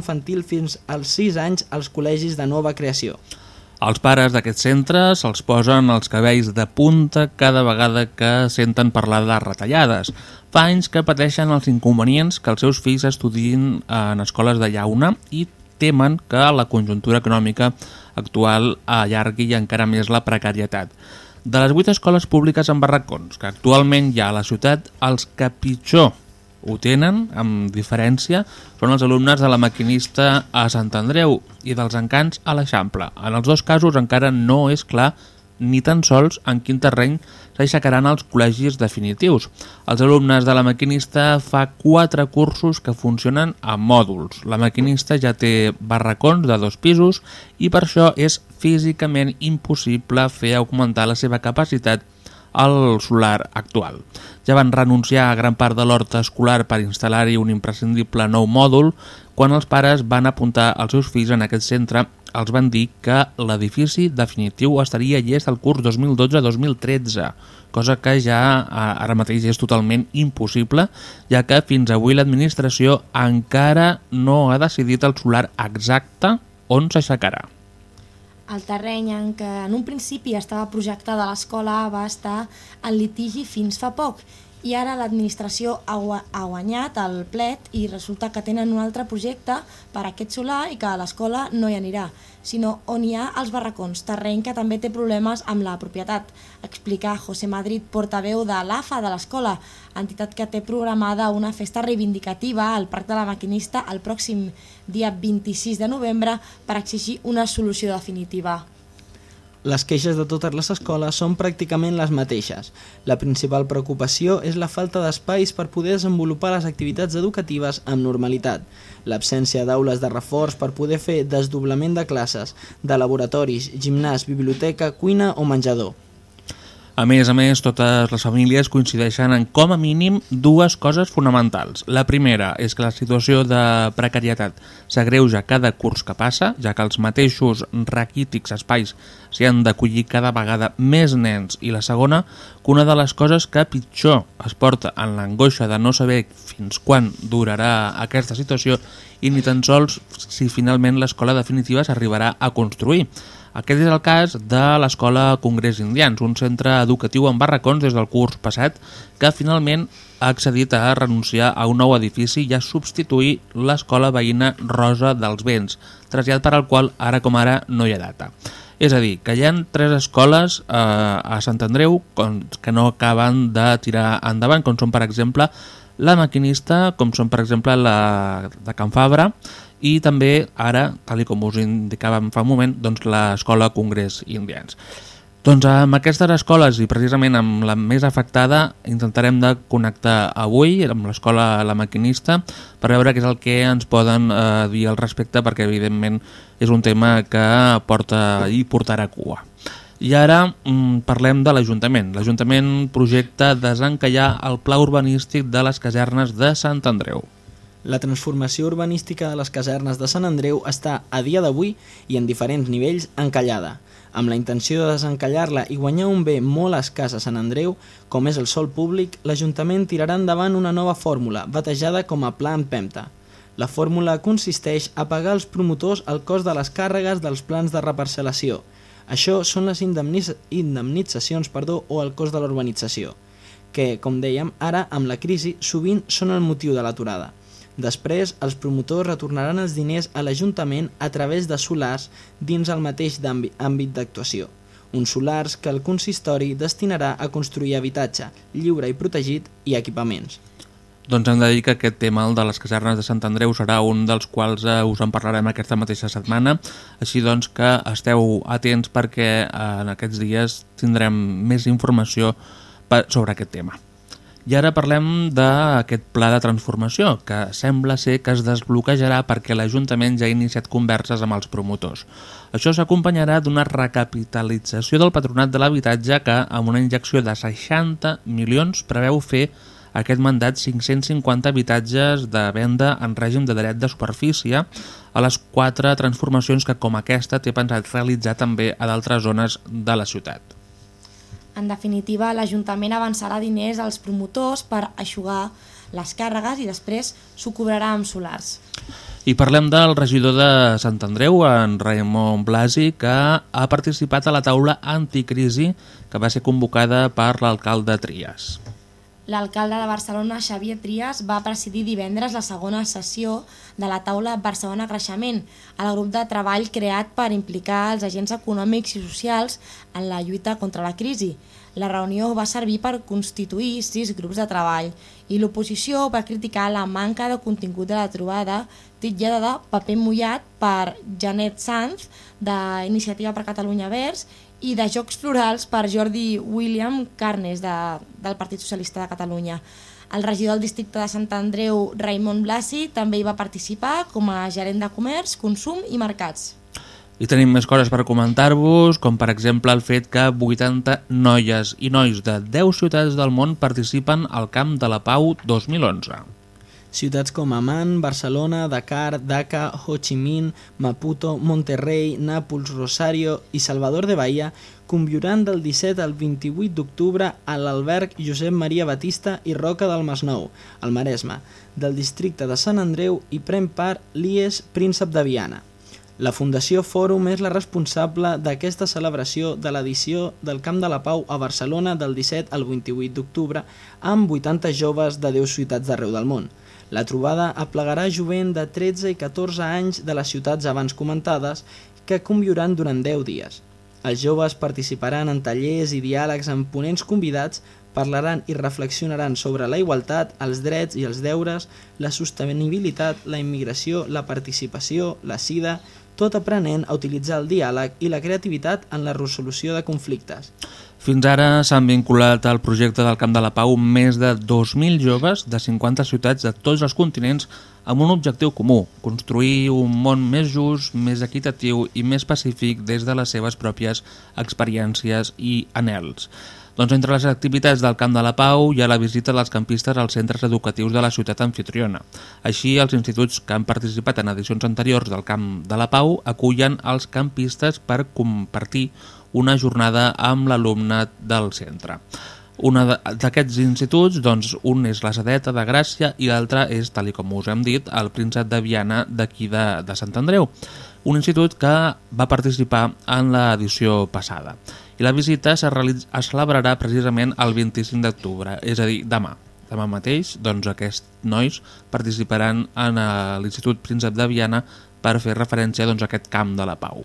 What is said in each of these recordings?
infantil fins als 6 anys als col·legis de nova creació. Els pares d'aquest centre se'ls posen els cabells de punta cada vegada que senten parlar de retallades. Fa anys que pateixen els inconvenients que els seus fills estudien en escoles de llauna i temen que la conjuntura econòmica actual allargui encara més la precarietat. De les vuit escoles públiques en barracons que actualment hi ha a la ciutat, els que pitjor ho tenen, amb diferència, són els alumnes de la maquinista a Sant Andreu i dels encants a l'Eixample. En els dos casos encara no és clar ni tan sols en quin terreny s'aixecaran els col·legis definitius. Els alumnes de la maquinista fa quatre cursos que funcionen a mòduls. La maquinista ja té barracons de dos pisos i per això és físicament impossible fer augmentar la seva capacitat al solar actual. Ja van renunciar a gran part de l'hort escolar per instal·lar-hi un imprescindible nou mòdul. Quan els pares van apuntar els seus fills en aquest centre, els van dir que l'edifici definitiu estaria llest al curs 2012-2013, cosa que ja ara mateix és totalment impossible, ja que fins avui l'administració encara no ha decidit el solar exacte on s'aixecarà. El terreny en què en un principi estava projectada l'escola va estar en litigi fins fa poc i ara l'administració ha, ha guanyat el plet i resulta que tenen un altre projecte per a aquest solar i que a l'escola no hi anirà, sinó on hi ha els barracons, terreny que també té problemes amb la propietat, explica José Madrid, portaveu de l'AFA de l'escola, entitat que té programada una festa reivindicativa al Parc de la Maquinista el pròxim dia 26 de novembre per exigir una solució definitiva. Les queixes de totes les escoles són pràcticament les mateixes. La principal preocupació és la falta d'espais per poder desenvolupar les activitats educatives amb normalitat, l'absència d'aules de reforç per poder fer desdoblament de classes, de laboratoris, gimnàs, biblioteca, cuina o menjador. A més a més, totes les famílies coincideixen en com a mínim dues coses fonamentals. La primera és que la situació de precarietat s'agreuja cada curs que passa, ja que els mateixos raquítics espais s'hi han d'acollir cada vegada més nens. I la segona, que una de les coses que pitjor es porta en l'angoixa de no saber fins quan durarà aquesta situació i ni tan sols si finalment l'escola definitiva s'arribarà a construir. Aquest és el cas de l'Escola Congrés Indians, un centre educatiu en barracons des del curs passat que finalment ha accedit a renunciar a un nou edifici i a substituir l'escola veïna Rosa dels Vents, trasllat per al qual ara com ara no hi ha data. És a dir, que hi ha tres escoles eh, a Sant Andreu que no acaben de tirar endavant, com són per exemple la maquinista, com són per exemple la de Can Fabra, i també ara, tal com us indicàvem fa un moment, doncs l'Escola Congrés Indians. Doncs amb aquestes escoles i precisament amb la més afectada intentarem de connectar avui amb l'escola La Maquinista per veure què és el que ens poden eh, dir al respecte perquè evidentment és un tema que porta i portarà cua. I ara mm, parlem de l'Ajuntament. L'Ajuntament projecta desencallar el pla urbanístic de les casernes de Sant Andreu. La transformació urbanística de les casernes de Sant Andreu està, a dia d'avui i en diferents nivells, encallada. Amb la intenció de desencallar-la i guanyar un bé molt escàs a Sant Andreu, com és el sol públic, l'Ajuntament tirarà endavant una nova fórmula, batejada com a Pla Empemta. La fórmula consisteix a pagar als promotors el cost de les càrregues dels plans de reparcel·lació. Això són les indemnitzacions perdó, o el cost de l'urbanització, que, com dèiem, ara, amb la crisi, sovint són el motiu de l'aturada. Després, els promotors retornaran els diners a l'Ajuntament a través de solars dins el mateix àmbit d'actuació. Uns solars que el consistori destinarà a construir habitatge, lliure i protegit i equipaments. Doncs hem de dir que aquest tema, el de les casernes de Sant Andreu, serà un dels quals eh, us en parlarem aquesta mateixa setmana, així doncs que esteu atents perquè eh, en aquests dies tindrem més informació sobre aquest tema. I ara parlem d'aquest pla de transformació, que sembla ser que es desbloquejarà perquè l'Ajuntament ja ha iniciat converses amb els promotors. Això s'acompanyarà d'una recapitalització del patronat de l'habitatge que, amb una injecció de 60 milions, preveu fer aquest mandat 550 habitatges de venda en règim de dret de superfície a les quatre transformacions que com aquesta té pensat realitzar també a d'altres zones de la ciutat. En definitiva, l'Ajuntament avançarà diners als promotors per aixugar les càrregues i després s'ho cobrarà amb solars. I parlem del regidor de Sant Andreu, en Raimon Blasi, que ha participat a la taula anticrisi que va ser convocada per l'alcalde Trias. L'alcalde de Barcelona, Xavier Trias, va presidir divendres la segona sessió de la taula Barcelona Creixement, el grup de treball creat per implicar els agents econòmics i socials en la lluita contra la crisi. La reunió va servir per constituir sis grups de treball i l'oposició va criticar la manca de contingut de la trobada titllada de paper mullat per Janet Sanz d'Iniciativa per Catalunya Verds i de Jocs Florals per Jordi William Carnes de, del Partit Socialista de Catalunya. El regidor del districte de Sant Andreu, Raimon Blasi, també hi va participar com a gerent de comerç, consum i mercats. I tenim més coses per comentar-vos, com per exemple el fet que 80 noies i nois de 10 ciutats del món participen al Camp de la Pau 2011. Ciutats com Amman, Barcelona, Dakar, Dhaka, Ho Chi Minh, Maputo, Monterrey, Nàpols, Rosario i Salvador de Bahia conviuran del 17 al 28 d'octubre a l'alberg Josep Maria Batista i Roca del Masnou, al Maresme, del districte de Sant Andreu i pren part l'IES Príncep de Viana. La Fundació Fòrum és la responsable d'aquesta celebració de l'edició del Camp de la Pau a Barcelona del 17 al 28 d'octubre amb 80 joves de 10 ciutats d'arreu del món. La trobada aplegarà jovent de 13 i 14 anys de les ciutats abans comentades que conviuran durant 10 dies. Els joves participaran en tallers i diàlegs amb ponents convidats, parlaran i reflexionaran sobre la igualtat, els drets i els deures, la sostenibilitat, la immigració, la participació, la sida, tot aprenent a utilitzar el diàleg i la creativitat en la resolució de conflictes. Fins ara s'han vinculat al projecte del Camp de la Pau més de 2.000 joves de 50 ciutats de tots els continents amb un objectiu comú, construir un món més just, més equitatiu i més pacífic des de les seves pròpies experiències i anels. Doncs entre les activitats del Camp de la Pau hi ha la visita dels campistes als centres educatius de la ciutat anfitriona. Així, els instituts que han participat en edicions anteriors del Camp de la Pau acullen els campistes per compartir una jornada amb l'alumnat del centre. Una d'aquests instituts, doncs, un és la Sedeta de Gràcia i l'altre és, tal com us hem dit, el Príncep de Viana d'aquí de, de Sant Andreu, un institut que va participar en l'edició passada i la visita es, es celebrarà precisament el 25 d'octubre, és a dir, demà. Demà mateix, doncs, aquests nois participaran en eh, l'Institut Príncep de Viana per fer referència doncs, a aquest camp de la pau.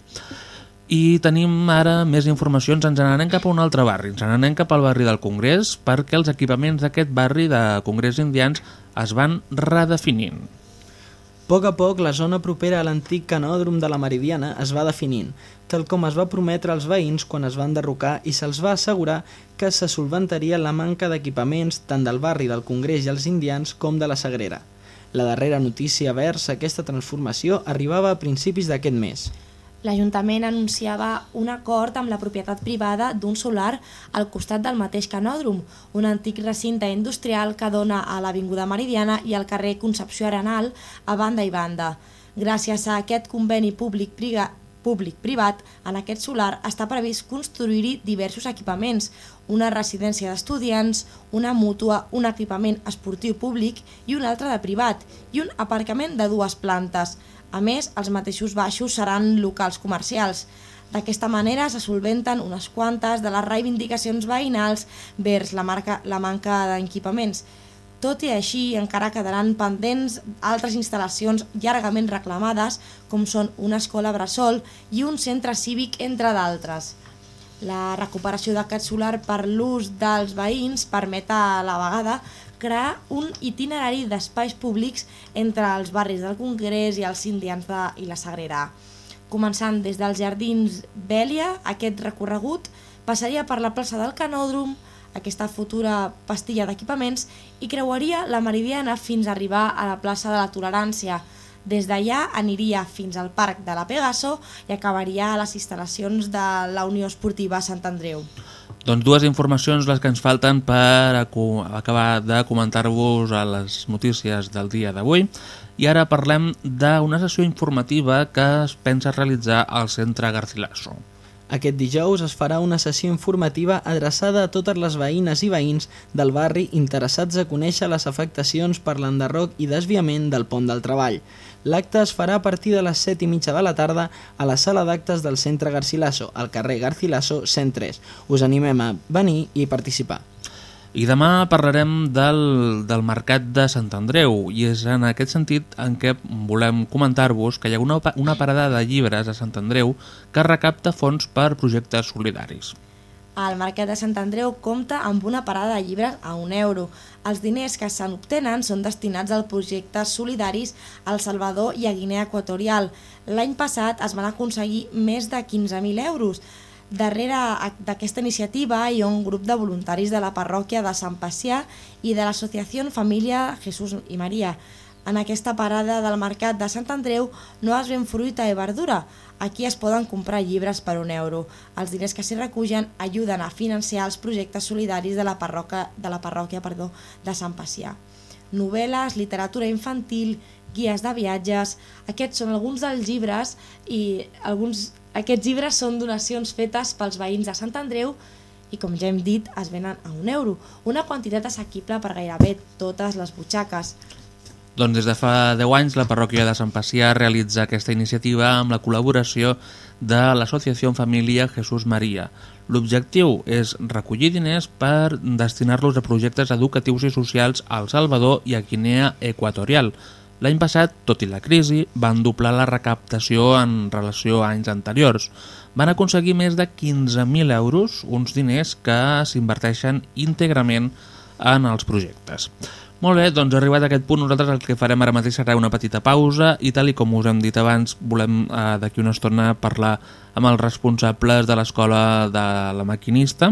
I tenim ara més informacions, ens n'anem cap a un altre barri, ens n'anem cap al barri del Congrés perquè els equipaments d'aquest barri de Congrés Indians es van redefinint. A poc a poc, la zona propera a l'antic canòdrom de la Meridiana es va definint, tal com es va prometre als veïns quan es van derrocar i se'ls va assegurar que se solventaria la manca d'equipaments tant del barri del Congrés i els indians com de la Sagrera. La darrera notícia vers aquesta transformació arribava a principis d'aquest mes. L'Ajuntament anunciava un acord amb la propietat privada d'un solar al costat del mateix canòdrom, un antic recinte industrial que dona a l'Avinguda Meridiana i al carrer Concepció Arenal a banda i banda. Gràcies a aquest conveni públic-privat públic-privat, en aquest solar està previst construir-hi diversos equipaments, una residència d'estudiants, una mútua, un equipament esportiu públic i un altre de privat, i un aparcament de dues plantes. A més, els mateixos baixos seran locals comercials. D'aquesta manera se solventen unes quantes de les reivindicacions veïnals vers la, marca, la manca d'equipaments. Tot i així, encara quedaran pendents altres instal·lacions llargament reclamades, com són una escola bressol i un centre cívic, entre d'altres. La recuperació d'aquest solar per l'ús dels veïns permet a la vegada crear un itinerari d'espais públics entre els barris del Congrés i els indians de, i la Sagrera. Començant des dels jardins Bèlia, aquest recorregut passaria per la plaça del Canòdrom, aquesta futura pastilla d'equipaments i creuaria la Meridiana fins a arribar a la plaça de la Tolerància. Des d'allà aniria fins al Parc de la Pegaso i acabaria a les instal·lacions de la Unió Esportiva Sant Andreu. Doncs dues informacions les que ens falten per acabar de comentar-vos a les notícies del dia d'avui. I ara parlem d'una sessió informativa que es pensa realitzar al Centre Garcilaso. Aquest dijous es farà una sessió informativa adreçada a totes les veïnes i veïns del barri interessats a conèixer les afectacions per l'enderroc i desviament del pont del treball. L'acte es farà a partir de les 7 i mitja de la tarda a la sala d'actes del Centre Garcilaso, al carrer Garcilaso 103. Us animem a venir i participar. I demà parlarem del, del Mercat de Sant Andreu i és en aquest sentit en què volem comentar-vos que hi ha una, una parada de llibres a Sant Andreu que recapta fons per projectes solidaris. El Mercat de Sant Andreu compta amb una parada de llibres a un euro. Els diners que se n'obtenen són destinats als projectes solidaris al Salvador i a Guinea Equatorial. L'any passat es van aconseguir més de 15.000 euros. Darrere d'aquesta iniciativa hi ha un grup de voluntaris de la parròquia de Sant Pacià i de l'associació Família Jesús i Maria. En aquesta parada del mercat de Sant Andreu no es ven fruita i verdura. Aquí es poden comprar llibres per un euro. Els diners que s'hi recullen ajuden a financiar els projectes solidaris de la parròquia, de, la parròquia perdó, de Sant Pacià. Novel·les, literatura infantil, guies de viatges... Aquests són alguns dels llibres i alguns aquests llibres són donacions fetes pels veïns de Sant Andreu i, com ja hem dit, es venen a un euro, una quantitat assequible per gairebé totes les butxaques. Doncs des de fa 10 anys la parròquia de Sant Pacià realitza aquesta iniciativa amb la col·laboració de l'Associació Família Jesús Maria. L'objectiu és recollir diners per destinar-los a projectes educatius i socials al Salvador i a Guinea Equatorial, L'any passat, tot i la crisi, van doblar la recaptació en relació a anys anteriors. Van aconseguir més de 15.000 euros, uns diners que s'inverteixen íntegrament en els projectes. Molt bé, doncs arribat a aquest punt nosaltres el que farem ara mateix serà una petita pausa i tal i com us hem dit abans volem eh, d'aquí una estona parlar amb els responsables de l'escola de la maquinista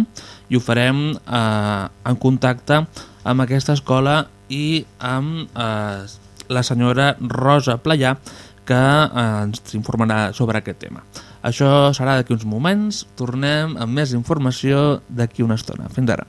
i ho farem eh, en contacte amb aquesta escola i amb eh, la senyora Rosa Playà, que eh, ens informarà sobre aquest tema. Això serà d'aquí uns moments, tornem amb més informació d'aquí una estona. Fins ara.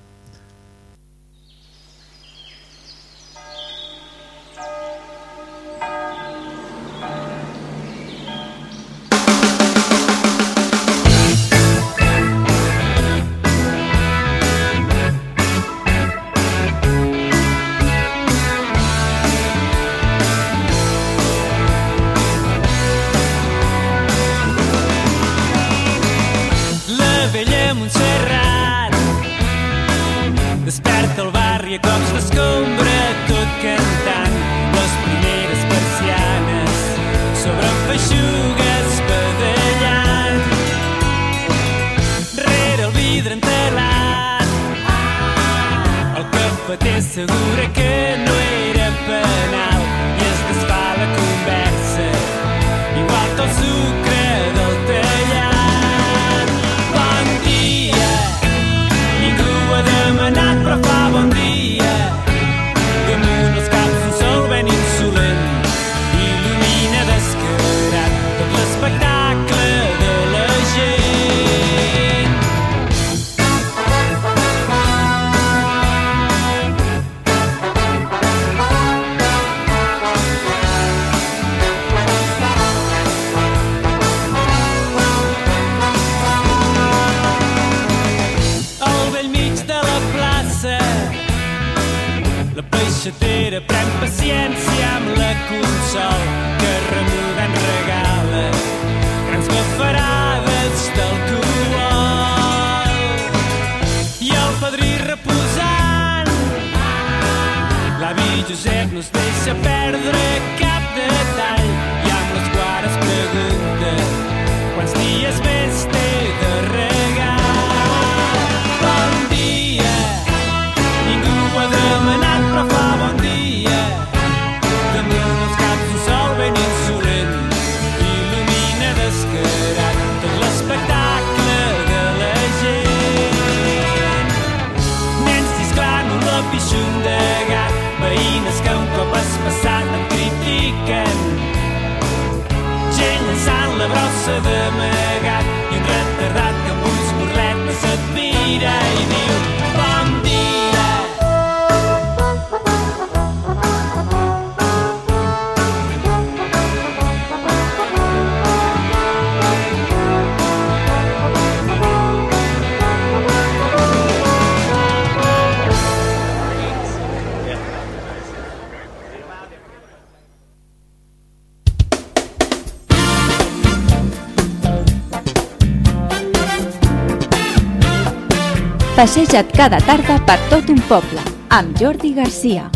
Passeja't cada tarda per tot un poble, amb Jordi Garcia.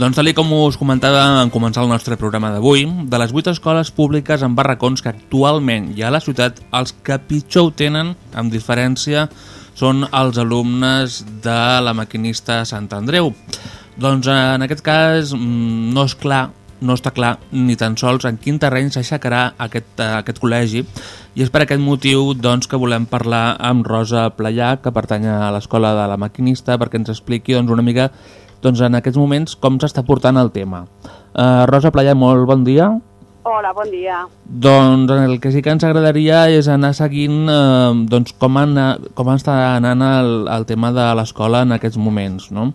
Doncs tal com us comentava en començar el nostre programa d'avui, de les 8 escoles públiques en barracons que actualment hi ha a la ciutat, els que pitjor ho tenen, amb diferència, són els alumnes de la maquinista Sant Andreu. Doncs en aquest cas mm, no és clar no està clar ni tan sols en quin terreny s'aixecarà aquest, uh, aquest col·legi i és per aquest motiu doncs, que volem parlar amb Rosa Playà, que pertany a l'Escola de la Maquinista, perquè ens expliqui doncs, una mica doncs, en aquests moments com s'està portant el tema. Uh, Rosa Playà, molt bon dia. Hola, bon dia. Doncs el que sí que ens agradaria és anar seguint eh, doncs, com, anar, com està anant el, el tema de l'escola en aquests moments, no?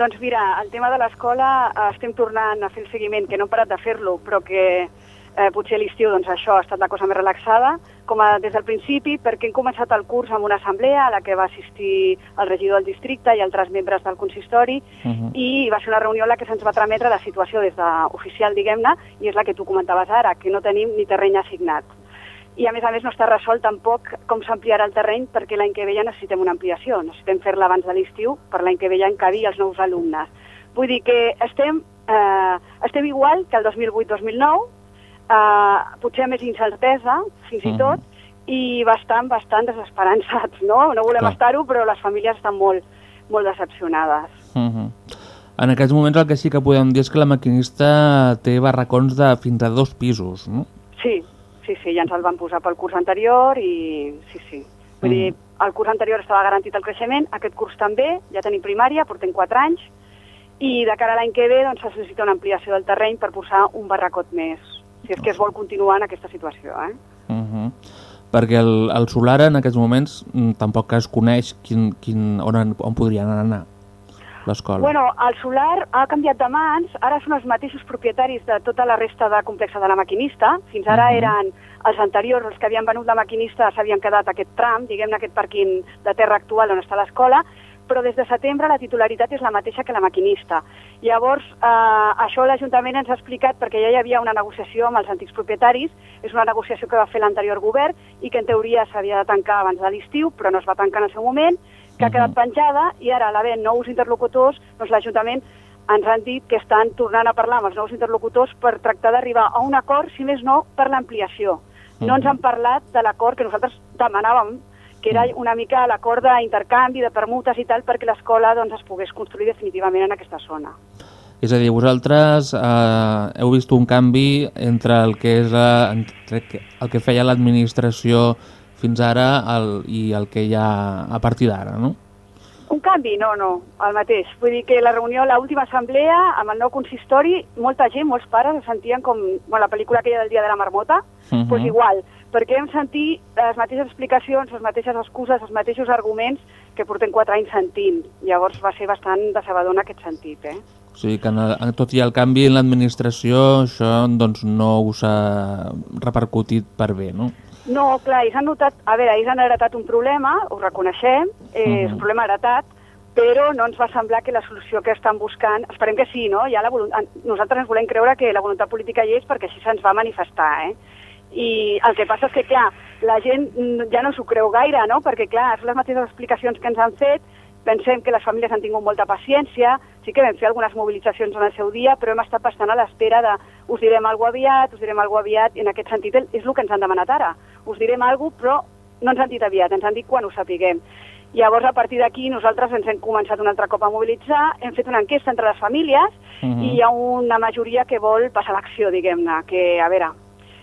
Doncs mira, el tema de l'escola eh, estem tornant a fer el seguiment, que no hem parat de fer-lo, però que eh, potser a l'estiu doncs, això ha estat la cosa més relaxada, com a, des del principi, perquè hem començat el curs amb una assemblea a la que va assistir el regidor del districte i altres membres del consistori, uh -huh. i va ser una reunió en la que se'ns va trametre la situació des d'oficial, diguem-ne, i és la que tu comentaves ara, que no tenim ni terreny assignat i a més a més no està resolt tampoc com s'ampliarà el terreny perquè l'any que ve ja necessitem una ampliació, necessitem fer-la abans de l'estiu per l'any que ve ja encabir els nous alumnes. Vull dir que estem, eh, estem igual que el 2008-2009, eh, potser més incertesa, fins i tot, i bastant, bastant desesperançats, no? No volem estar-ho, però les famílies estan molt, molt decepcionades. Uh -huh. En aquests moments el que sí que podem dir és que la maquinista té barracons de fins a dos pisos, no? Sí, sí, sí, ja ens el van posar pel curs anterior i sí, sí. Vull mm. dir, el curs anterior estava garantit el creixement, aquest curs també, ja tenim primària, portem 4 anys, i de cara a l'any que ve doncs, es necessita una ampliació del terreny per posar un barracot més, si és que es vol continuar en aquesta situació. Eh? Uh -huh. Perquè el, el solar en aquests moments mm, tampoc es coneix quin, quin, on, on podrien anar l'escola? Bueno, el solar ha canviat de mans, ara són els mateixos propietaris de tota la resta de complexe de la maquinista, fins ara uh -huh. eren els anteriors, els que havien venut la maquinista s'havien quedat aquest tram, diguem-ne aquest pàrquing de terra actual on està l'escola, però des de setembre la titularitat és la mateixa que la maquinista. Llavors, eh, això l'Ajuntament ens ha explicat perquè ja hi havia una negociació amb els antics propietaris, és una negociació que va fer l'anterior govern i que en teoria s'havia de tancar abans de l'estiu, però no es va tancar en el seu moment, que ha quedat penjada i ara, a l'haver nous interlocutors, doncs l'Ajuntament ens han dit que estan tornant a parlar amb els nous interlocutors per tractar d'arribar a un acord, si més no, per l'ampliació. No ens han parlat de l'acord que nosaltres demanàvem, que era una mica l'acord d'intercanvi, de permutes i tal, perquè l'escola doncs, es pogués construir definitivament en aquesta zona. És a dir, vosaltres eh, heu vist un canvi entre el que és la, entre el que feia l'administració fins ara el, i el que hi ha a partir d'ara, no? Un canvi? No, no, el mateix. Vull dir que la reunió, l'última assemblea, amb el nou consistori, molta gent, molts pares, es sentien com bueno, la pel·lícula aquella del dia de la marmota, uh -huh. pues igual, perquè hem sentit les mateixes explicacions, les mateixes excuses, els mateixos arguments que portem quatre anys sentint. Llavors va ser bastant decebedor en aquest sentit, eh? O sigui que en, tot i el canvi en l'administració això doncs, no us ha repercutit per bé, no? No, clar, ells han notat... A veure, ells han heretat un problema, ho reconeixem, eh, -huh. és un problema heretat, però no ens va semblar que la solució que estan buscant... Esperem que sí, no? Ja la voluntat, nosaltres ens volem creure que la voluntat política hi és perquè així se'ns va manifestar, eh? I el que passa és que, clar, la gent ja no s'ho creu gaire, no? Perquè, clar, són les mateixes explicacions que ens han fet, pensem que les famílies han tingut molta paciència, sí que vam fer algunes mobilitzacions en el seu dia, però hem estat bastant a l'espera de us direm alguna aviat, us direm alguna aviat, i en aquest sentit és el que ens han demanat ara. Us direm alguna però no ens han dit aviat, ens han dit quan ho sapiguem. Llavors, a partir d'aquí, nosaltres ens hem començat un altre cop a mobilitzar, hem fet una enquesta entre les famílies uh -huh. i hi ha una majoria que vol passar l'acció, diguem-ne, que, a veure,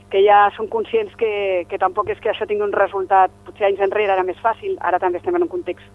que ja som conscients que, que tampoc és que això tingui un resultat, potser anys enrere era més fàcil, ara també estem en un context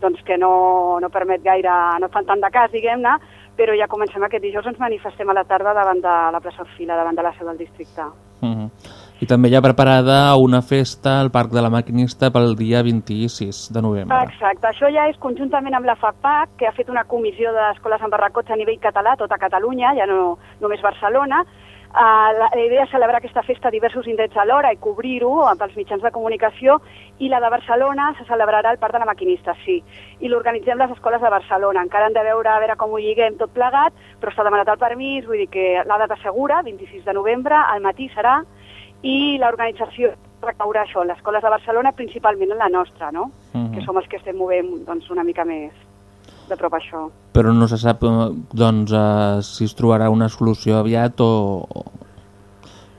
doncs, que no, no permet gaire, no fan tant de cas, diguem-ne, però ja comencem aquest dijous, ens manifestem a la tarda davant de la plaça Orfila, davant de la seu del districte. Uh -huh. I també hi ha preparada una festa al Parc de la Maquinista pel dia 26 de novembre. Exacte, això ja és conjuntament amb la FAPAC, que ha fet una comissió d'escoles en barracots a nivell català, tota Catalunya, ja no només Barcelona, Uh, la, la idea és celebrar aquesta festa a diversos indrets alhora i cobrir-ho amb els mitjans de comunicació i la de Barcelona se celebrarà al Parc de la Maquinista, sí. I l'organitzem les escoles de Barcelona. Encara hem de veure a veure com ho lliguem tot plegat, però s'ha demanat el permís, vull dir que la data segura, 26 de novembre, al matí serà, i l'organització recaurà això, les escoles de Barcelona, principalment en la nostra, no? Mhm. Que som els que estem movent doncs, una mica més de prop això. Però no se sap eh, doncs, eh, si es trobarà una solució aviat o...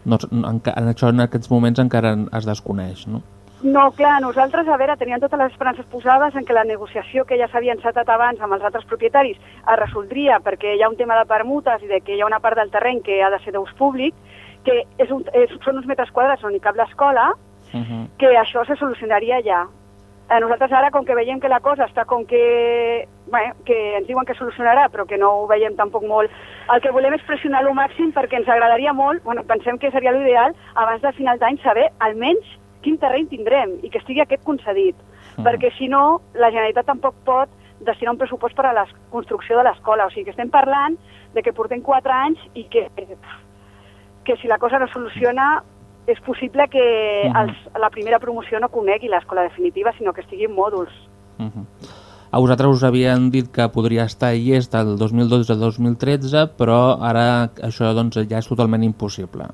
No, en, en això en aquests moments encara es desconeix, no? No, clar, nosaltres, a veure, teníem totes les esperances posades en que la negociació que ja s'havia encetat abans amb els altres propietaris es resoldria perquè hi ha un tema de permutes i de que hi ha una part del terreny que ha de ser d'ús públic, que és un, és, són uns metres quadrats on hi cap l'escola, Uh -huh. que això se solucionaria ja. Eh, nosaltres ara, com que veiem que la cosa està com que... Bé, que ens diuen que solucionarà, però que no ho veiem tampoc molt, el que volem és pressionar lo màxim perquè ens agradaria molt, bueno, pensem que seria l'ideal, abans de final d'any saber almenys quin terreny tindrem i que estigui aquest concedit. Mhm. Perquè si no, la Generalitat tampoc pot destinar un pressupost per a la construcció de l'escola. O sigui que estem parlant de que portem 4 anys i que, que si la cosa no soluciona és possible que Mhm. els, la primera promoció no conegui l'escola definitiva, sinó que estigui en mòduls. Uh -huh. A vosaltres us havien dit que podria estar és del 2012 al 2013, però ara això doncs, ja és totalment impossible.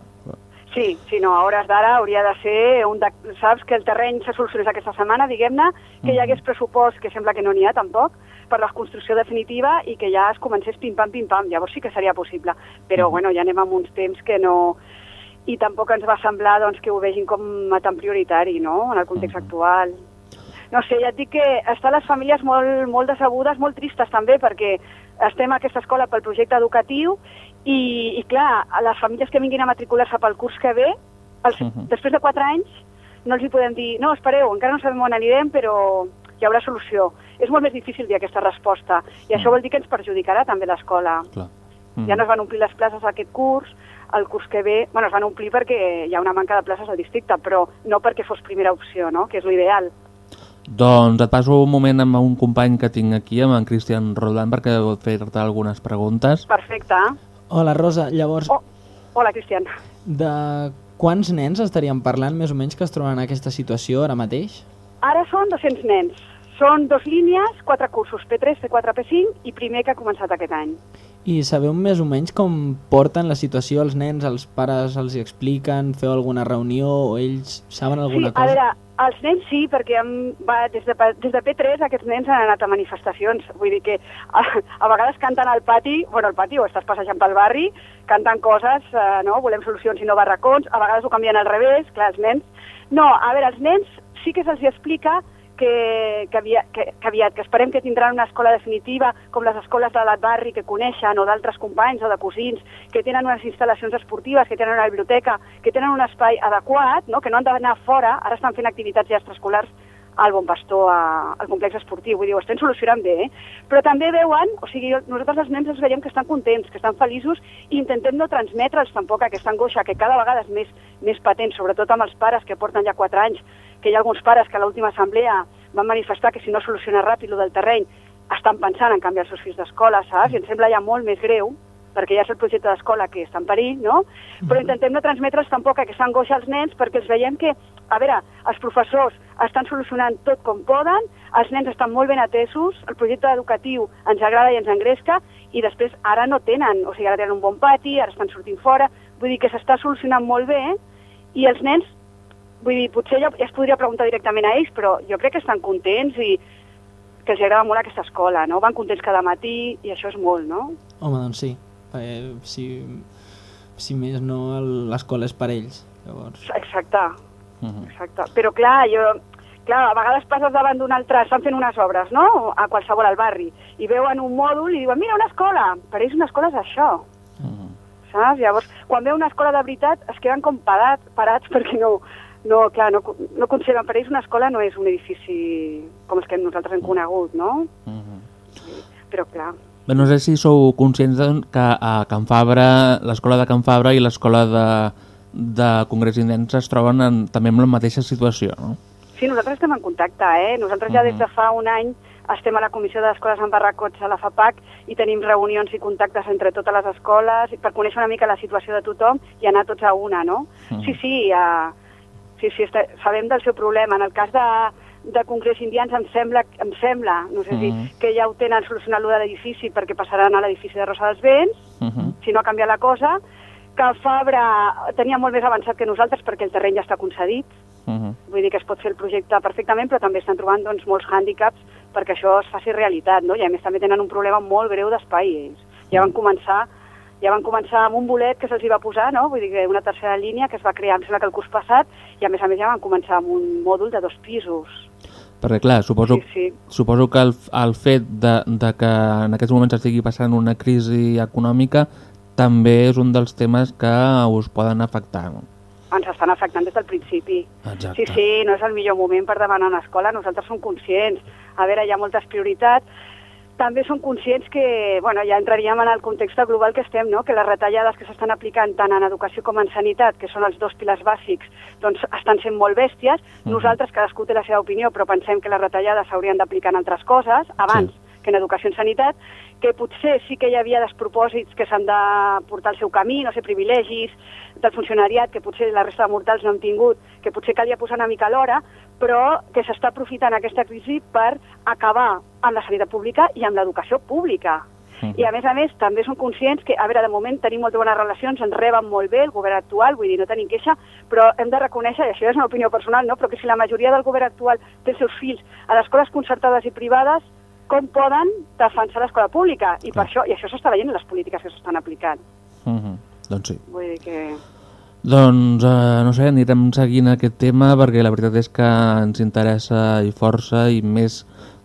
Sí, sí, no, a hores d'ara hauria de ser un de, saps que el terreny se solucionés aquesta setmana, diguem-ne, que hi hagués pressupost, que sembla que no n'hi ha tampoc, per la construcció definitiva i que ja es comencés pim-pam, pim-pam, llavors sí que seria possible. Però, bueno, ja anem amb uns temps que no... I tampoc ens va semblar doncs, que ho vegin com a tan prioritari, no?, en el context actual. No sé, ja et dic que estan les famílies molt, molt decebudes, molt tristes també, perquè estem a aquesta escola pel projecte educatiu i, i clar, a les famílies que vinguin a matricular-se pel curs que ve, els, Mhm. després de 4 anys, no els hi podem dir, no, espereu, encara no sabem on anirem, però hi haurà solució. És molt més difícil dir aquesta resposta, i això vol dir que ens perjudicarà també l'escola. Clar. Ja no es van omplir les places aquest curs, el curs que ve, bueno, es van omplir perquè hi ha una manca de places al districte, però no perquè fos primera opció, no?, que és l'ideal. Doncs et passo un moment amb un company que tinc aquí, amb en Cristian Roldán, perquè vol fer-te algunes preguntes. Perfecte. Hola, Rosa. Llavors, Oh, hola, Cristian. de quants nens estaríem parlant més o menys que es troben en aquesta situació ara mateix? Ara són 200 nens. Són dos línies, quatre cursos, P3, P4, P5 i primer que ha començat aquest any. I sabeu més o menys com porten la situació els nens, els pares els hi expliquen, feu alguna reunió o ells saben alguna sí, cosa? a veure, els nens sí, perquè hem, va, des, de, des de P3 aquests nens han anat a manifestacions. Vull dir que a, a vegades canten al pati, bueno, al pati o estàs passejant pel barri, canten coses, eh, no? volem solucions i no barracons, a vegades ho canvien al revés, clar, els nens... No, a veure, els nens sí que se'ls explica que, que, aviat, que, que aviat, que esperem que tindran una escola definitiva com les escoles de l'At Barri que coneixen o d'altres companys o de cosins, que tenen unes instal·lacions esportives, que tenen una biblioteca, que tenen un espai adequat, no? que no han d'anar fora, ara estan fent activitats ja extraescolars al Bon Pastor, a, al complex esportiu, vull dir, ho estem solucionant bé, eh? però també veuen, o sigui, nosaltres els nens els veiem que estan contents, que estan feliços i intentem no transmetre'ls tampoc aquesta angoixa que cada vegada és més, més patent, sobretot amb els pares que porten ja 4 anys, que hi ha alguns pares que a l'última assemblea van manifestar que si no soluciona ràpid el del terreny estan pensant en canviar els seus fills d'escola, saps? I em sembla ja molt més greu, perquè ja és el projecte d'escola que està en perill, no? Però intentem no transmetre'ls tampoc aquesta angoixa als nens perquè els veiem que, a veure, els professors estan solucionant tot com poden, els nens estan molt ben atesos, el projecte educatiu ens agrada i ens engresca, i després ara no tenen, o sigui, ara tenen un bon pati, ara estan sortint fora, vull dir que s'està solucionant molt bé, i els nens, vull dir, potser ja, ja es podria preguntar directament a ells, però jo crec que estan contents i que els agrada molt aquesta escola, no? Van contents cada matí i això és molt, no? Home, doncs sí. Eh, si, si més no, l'escola és per ells. Llavors, Exacte, Mhm. exacte. Però clar, jo, clar, a vegades passes davant d'un altre, estan fent unes obres, no?, a qualsevol al barri, i veuen un mòdul i diuen, mira, una escola, per ells una escola és això, Mhm. saps? Llavors, quan veuen una escola de veritat, es queden com parats, parats perquè no, no, clar, no, no conceben, per ells una escola no és un edifici com els que nosaltres hem conegut, no? Mhm. Però clar, Bé, no sé si sou conscients que a Can Fabra, l'escola de Can Fabra i l'escola de, de Congrés Indens es troben en, també en la mateixa situació, no? Sí, nosaltres estem en contacte, eh? Nosaltres ja des de fa un any estem a la Comissió d'Escoles en Barracots a la FAPAC i tenim reunions i contactes entre totes les escoles per conèixer una mica la situació de tothom i anar tots a una, no? Mhm. Sí, sí, uh, sí, sí està, sabem del seu problema. En el cas de, de Congrés Indians em sembla, em sembla no sé Mhm. si, que ja ho tenen solucionat lo de l'edifici perquè passaran a l'edifici de Rosa dels Vents, Mhm. si no ha canviat la cosa, que Fabra tenia molt més avançat que nosaltres perquè el terreny ja està concedit, Uh -huh. Vull dir que es pot fer el projecte perfectament, però també estan trobant doncs, molts hàndicaps perquè això es faci realitat, no? I a més també tenen un problema molt greu d'espai ells. Ja van començar ja van començar amb un bolet que se'ls va posar, no? Vull dir que una tercera línia que es va crear, em sembla que el curs passat, i a més a més ja van començar amb un mòdul de dos pisos. Perquè, clar, suposo, Sí, sí. suposo que el, el fet de, de que en aquests moments estigui passant una crisi econòmica també és un dels temes que us poden afectar. No? Ens estan afectant des del principi. Exacte. Sí, sí, no és el millor moment per demanar una escola, nosaltres som conscients. A veure, hi ha moltes prioritats, també som conscients que, bueno, ja entraríem en el context global que estem, no? que les retallades que s'estan aplicant tant en educació com en sanitat, que són els dos pilars bàsics, doncs estan sent molt bèsties. Nosaltres, cadascú té la seva opinió, però pensem que les retallades s'haurien d'aplicar en altres coses, abans Sí. que en educació i sanitat, que potser sí que hi havia despropòsits que s'han de portar al seu camí, no sé, privilegis del funcionariat que potser la resta de mortals no han tingut, que potser calia posar una mica l'hora, però que s'està aprofitant aquesta crisi per acabar amb la sanitat pública i amb l'educació pública. Mhm. I a més a més també som conscients que, a veure, de moment tenim molt bones relacions, ens reben molt bé el govern actual, vull dir, no tenim queixa, però hem de reconèixer, i això és una opinió personal, no? però que si la majoria del govern actual té els seus fills a les escoles concertades i privades, com poden defensar l'escola pública? I per Clar. això, i això s'està veient en les polítiques que s'estan aplicant. Uh -huh. Doncs sí. Vull dir que... Doncs, eh, no sé, anirem seguint aquest tema perquè la veritat és que ens interessa i força i més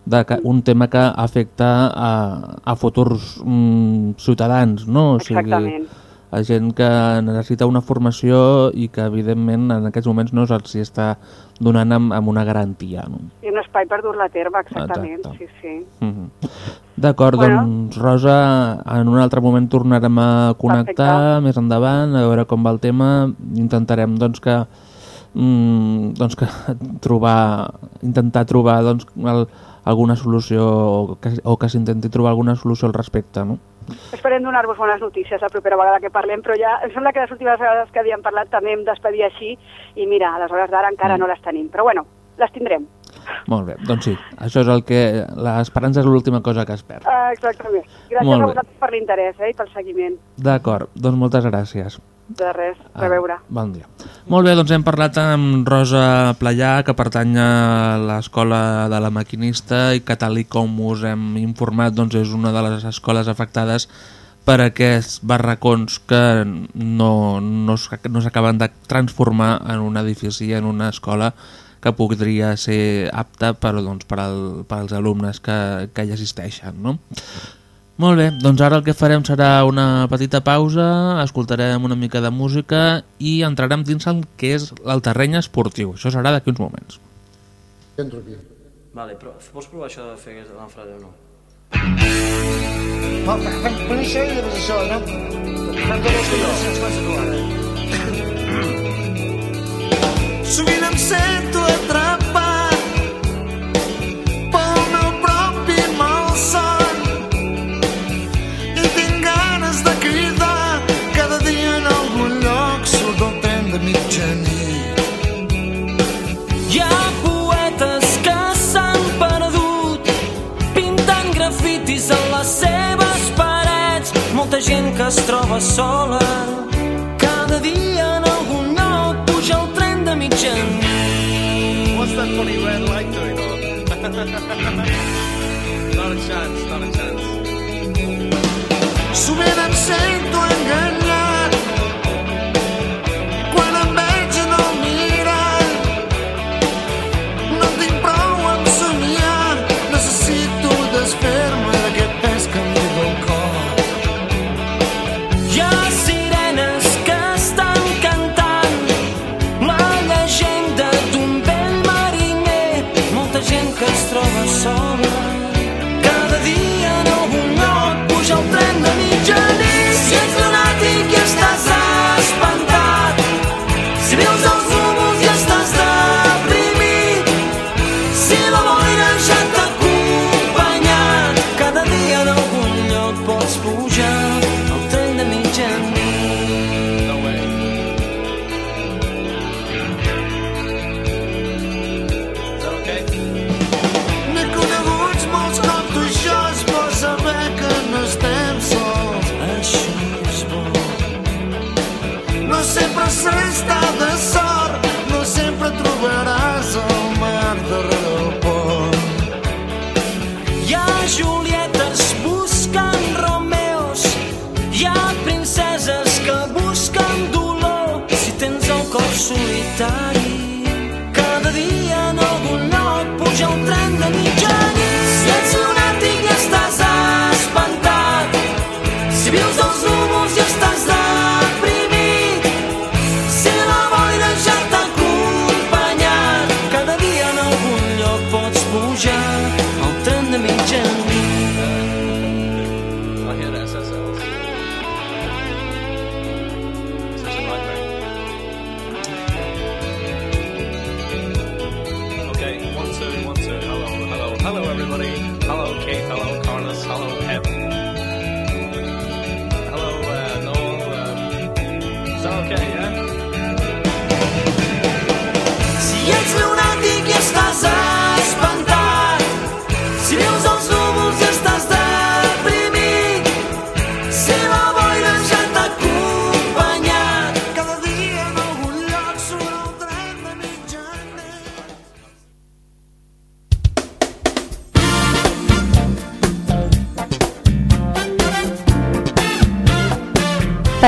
de que, un tema que afecta a, a futurs mm, ciutadans, no? Exactament. a gent que necessita una formació i que evidentment en aquests moments no se'ls està donant amb, amb una garantia. No? I un espai per dur-la a terme, exactament, Exacte. sí, sí. Mhm. D'acord, Bueno. doncs Rosa, en un altre moment tornarem a connectar Perfecte. més endavant, a veure com va el tema. Intentarem doncs que mm, doncs que trobar intentar trobar doncs el, alguna solució o que, o que s'intenti trobar alguna solució al respecte, no? Esperem donar-vos bones notícies la propera vegada que parlem, però ja em sembla que les últimes vegades que havíem parlat també hem d'espedir així i mira, a les hores d'ara encara no les tenim. Però bueno, les tindrem. Molt bé, doncs sí, això és el que... L'esperança és l'última cosa que es perd. Uh, exactament. Gràcies Molt a bé. vosaltres per l'interès eh, i pel seguiment. D'acord, doncs moltes gràcies. De res, a veure. Bon dia. Molt bé, doncs hem parlat amb Rosa Playà, que pertany a l'escola de la maquinista i que tal com us hem informat doncs és una de les escoles afectades per aquests barracons que no, no, s- no s'acaben de transformar en un edifici, en una escola que podria ser apta per, doncs, per, al, per als alumnes que, que hi assisteixen. No? Molt bé, doncs ara el que farem serà una petita pausa, escoltarem una mica de música i entrarem dins el que és el terreny esportiu. Això serà d'aquí uns moments. Entropia. Vale, però vols provar això de fer aquesta frase o no? Ma, per, per, això hi debes això, no? Per que no Sovint em sento atrapat pel meu propi malson i tinc ganes de cridar cada dia en algun lloc surt el tren de mitjanit. Hi ha poetes que s'han perdut pintant grafitis en les seves parets. Molta gent que es troba sola. Cada dia el tren de mitjanit. What's that funny red light doing on? not a chance, not a chance. Sovint em sento enganyat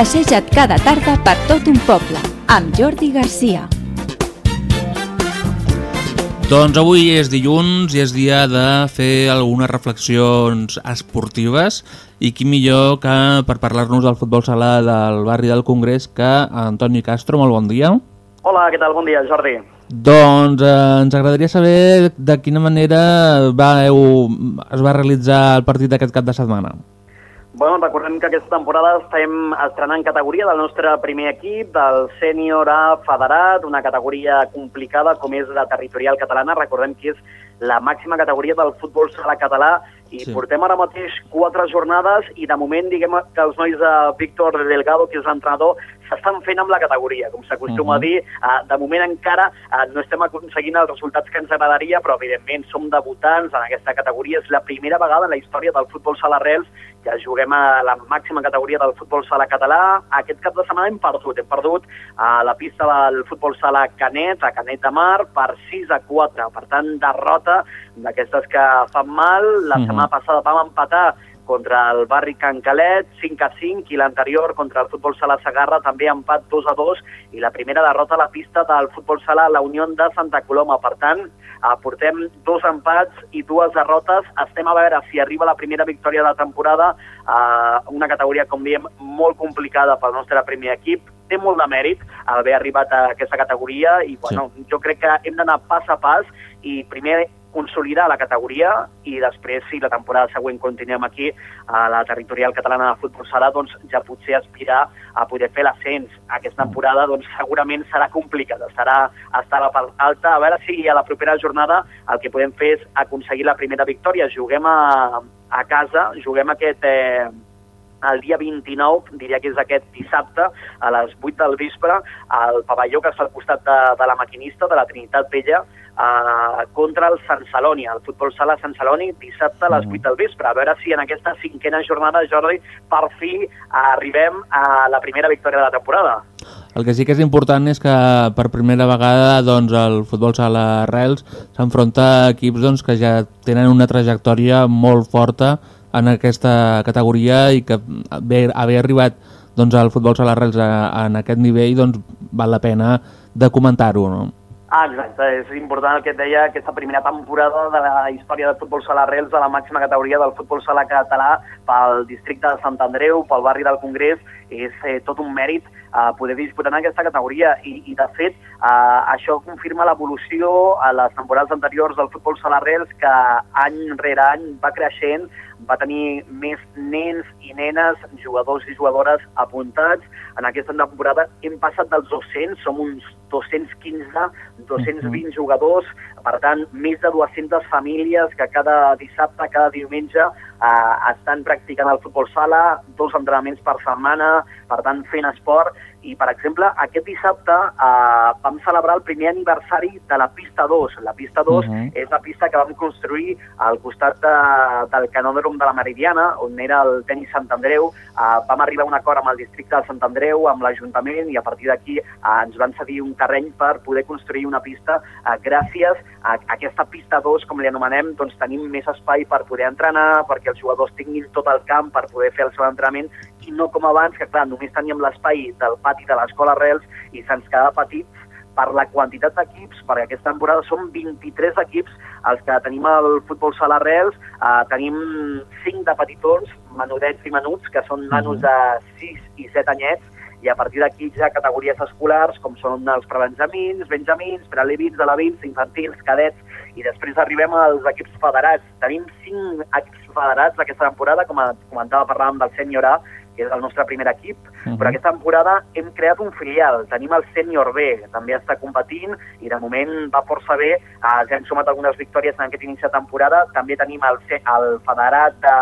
Passeja't cada tarda per tot un poble, amb Jordi Garcia. Doncs avui és dilluns i és dia de fer algunes reflexions esportives i qui millor que per parlar-nos del futbol sala del barri del Congrés que Antoni Castro, molt bon dia. Hola, què tal? Bon dia, Jordi. Doncs eh, ens agradaria saber de quina manera va, es va realitzar el partit d'aquest cap de setmana. Bueno, recordem que aquesta temporada estem estrenant categoria del nostre primer equip, del sènior A federat, una categoria complicada com és la territorial catalana. Recordem que és la màxima categoria del futbol sala català i Sí. portem ara mateix quatre jornades i de moment diguem que els nois de Víctor Delgado, que és l'entrenador, s'estan fent amb la categoria, com s'acostuma Mhm. uh -huh. a dir. Uh, de moment encara uh, no estem aconseguint els resultats que ens agradaria, però evidentment som debutants en aquesta categoria. És la primera vegada en la història del futbol sala Reals que juguem a la màxima categoria del futbol sala català. Aquest cap de setmana hem perdut. Hem perdut a la pista del futbol sala Canet, a Canet de Mar, per 6 a 4. Per tant, derrota d'aquestes que fan mal. La Mhm. setmana passada vam empatar contra el barri Can Calet, 5 a 5, i l'anterior contra el futbol sala Sagarra, també empat 2 a 2, i la primera derrota a la pista del futbol sala la Unió de Santa Coloma. Per tant, eh, portem dos empats i dues derrotes. Estem a veure si arriba la primera victòria de la temporada, eh, una categoria, com diem, molt complicada pel nostre primer equip. Té molt de mèrit haver arribat a aquesta categoria i bueno, sí. jo crec que hem d'anar pas a pas i primer consolidar la categoria i després, si la temporada següent continuem aquí a la territorial catalana de futbol sala, doncs ja potser aspirar a poder fer l'ascens. Aquesta temporada doncs, segurament serà complicat, estarà, estarà a la part alta. A veure si a la propera jornada el que podem fer és aconseguir la primera victòria. Juguem a, a casa, juguem aquest... Eh, el dia 29, diria que és aquest dissabte, a les 8 del vespre, al pavelló que està al costat de, de la maquinista, de la Trinitat Vella, eh, contra el Sant Celoni, el futbol sala Sant Celoni, dissabte a les 8 del vespre. A veure si en aquesta cinquena jornada, Jordi, per fi arribem a la primera victòria de la temporada. El que sí que és important és que per primera vegada doncs, el futbol sala Arrels s'enfronta a equips doncs, que ja tenen una trajectòria molt forta en aquesta categoria i que haver, haver arribat doncs, al futbol sala Arrels a, en aquest nivell doncs, val la pena de comentar-ho. No? Ah, exacte, és important el que et deia, aquesta primera temporada de la història del futbol sala Reals a la màxima categoria del futbol sala català pel districte de Sant Andreu, pel barri del Congrés, és eh, tot un mèrit eh, poder disputar en aquesta categoria i, i de fet, eh, això confirma l'evolució a les temporades anteriors del futbol sala Reals que any rere any va creixent, va tenir més nens i nenes, jugadors i jugadores apuntats. En aquesta temporada hem passat dels 200, som uns 215, 220 jugadors, per tant, més de 200 famílies que cada dissabte, cada diumenge uh, estan practicant el futbol sala, dos entrenaments per setmana, per tant, fent esport. I, per exemple, aquest dissabte uh, vam celebrar el primer aniversari de la pista 2. La pista 2 Mhm. és la pista que vam construir al costat de, del canòdrom de la Meridiana, on era el tenis Sant Andreu. Uh, vam arribar a un acord amb el districte de Sant Andreu, amb l'Ajuntament, i a partir d'aquí uh, ens van cedir un terreny per poder construir una pista. Uh, gràcies a aquesta pista 2, com li anomenem, doncs tenim més espai per poder entrenar, perquè els jugadors tinguin tot el camp per poder fer el seu entrenament, i no com abans, que clar, només teníem l'espai del pati de l'escola Reals i se'ns quedava petits per la quantitat d'equips, perquè aquesta temporada són 23 equips els que tenim al futbol sala Reals, eh, tenim 5 de petitons, menudets i menuts, que són nanos de 6 i 7 anyets, i a partir d'aquí ja categories escolars, com són els prebenjamins, benjamins, prelevits, alevins, infantils, cadets, i després arribem als equips federats. Tenim 5 equips federats aquesta temporada, com comentava, parlàvem del Sènior A, que és el nostre primer equip, Mhm. però aquesta temporada hem creat un filial. Tenim el Sènior B, que també està competint i de moment va força bé. Uh, ja hem sumat algunes victòries en aquest inici de temporada. També tenim el, el federat de,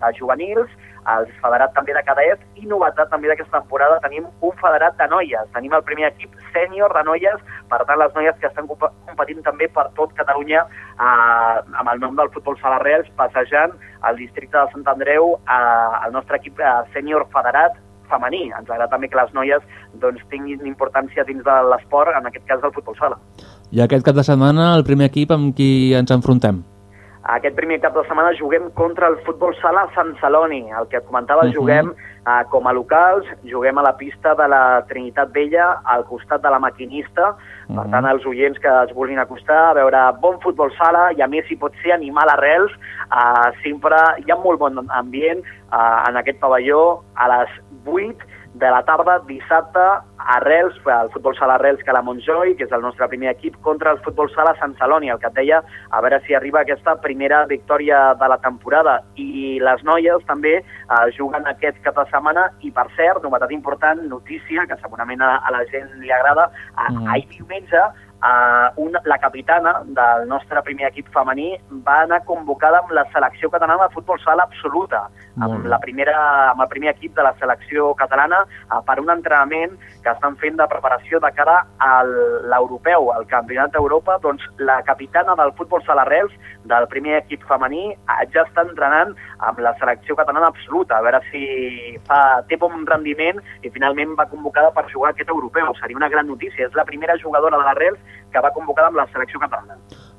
de juvenils, el federat també de cadets i novetat també d'aquesta temporada tenim un federat de noies. Tenim el primer equip sènior de noies, per tant les noies que estan comp- competint també per tot Catalunya eh, amb el nom del futbol sala Reals, passejant al districte de Sant Andreu eh, el nostre equip eh, sènior federat femení. Ens agrada també que les noies doncs, tinguin importància dins de l'esport, en aquest cas del futbol sala. I aquest cap de setmana el primer equip amb qui ens enfrontem. Aquest primer cap de setmana juguem contra el futbol sala Sant Celoni. El que et comentava, uh Mhm. -huh. juguem uh, com a locals, juguem a la pista de la Trinitat Vella, al costat de la Maquinista. Per Mhm. tant, els oients que es vulguin acostar a veure bon futbol sala i a més si pot ser animar l'arrels, uh, sempre hi ha molt bon ambient uh, en aquest pavelló a les 8 de la tarda, dissabte, a Reus, el futbol sala Reus que la Montjoi, que és el nostre primer equip, contra el futbol sala Sant Celoni, el que et deia, a veure si arriba aquesta primera victòria de la temporada. I les noies també eh, juguen aquest cap de setmana i, per cert, novetat important, notícia, que segurament a, a la gent li agrada, a, Mhm. ahir diumenge Uh, una, la capitana del nostre primer equip femení va anar convocada amb la selecció catalana de futbol sala absoluta, amb, la primera, amb el primer equip de la selecció catalana uh, per un entrenament que estan fent de preparació de cara a l'europeu, al campionat d'Europa, doncs la capitana del futbol sala Reus, del primer equip femení, ja està entrenant amb la selecció catalana absoluta, a veure si fa, té bon rendiment i finalment va convocada per jugar aquest europeu. Seria una gran notícia, és la primera jugadora de la Reus que va convocada amb la selecció catalana.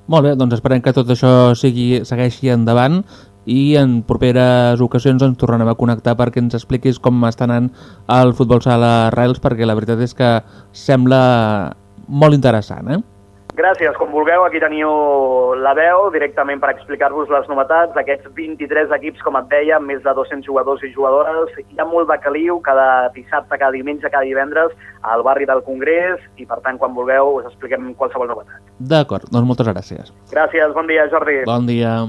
Molt bé, doncs esperem que tot això sigui, segueixi endavant i en properes ocasions ens tornarem a connectar perquè ens expliquis com està anant el futbol sala Rails perquè la veritat és que sembla molt interessant, eh? Gràcies, com vulgueu, aquí teniu la veu directament per explicar-vos les novetats d'aquests 23 equips, com et deia, amb més de 200 jugadors i jugadores. Hi ha molt de caliu cada dissabte, cada diumenge, cada divendres al barri del Congrés i, per tant, quan vulgueu, us expliquem qualsevol novetat. D'acord, doncs moltes gràcies. Gràcies, bon dia, Jordi. Bon dia.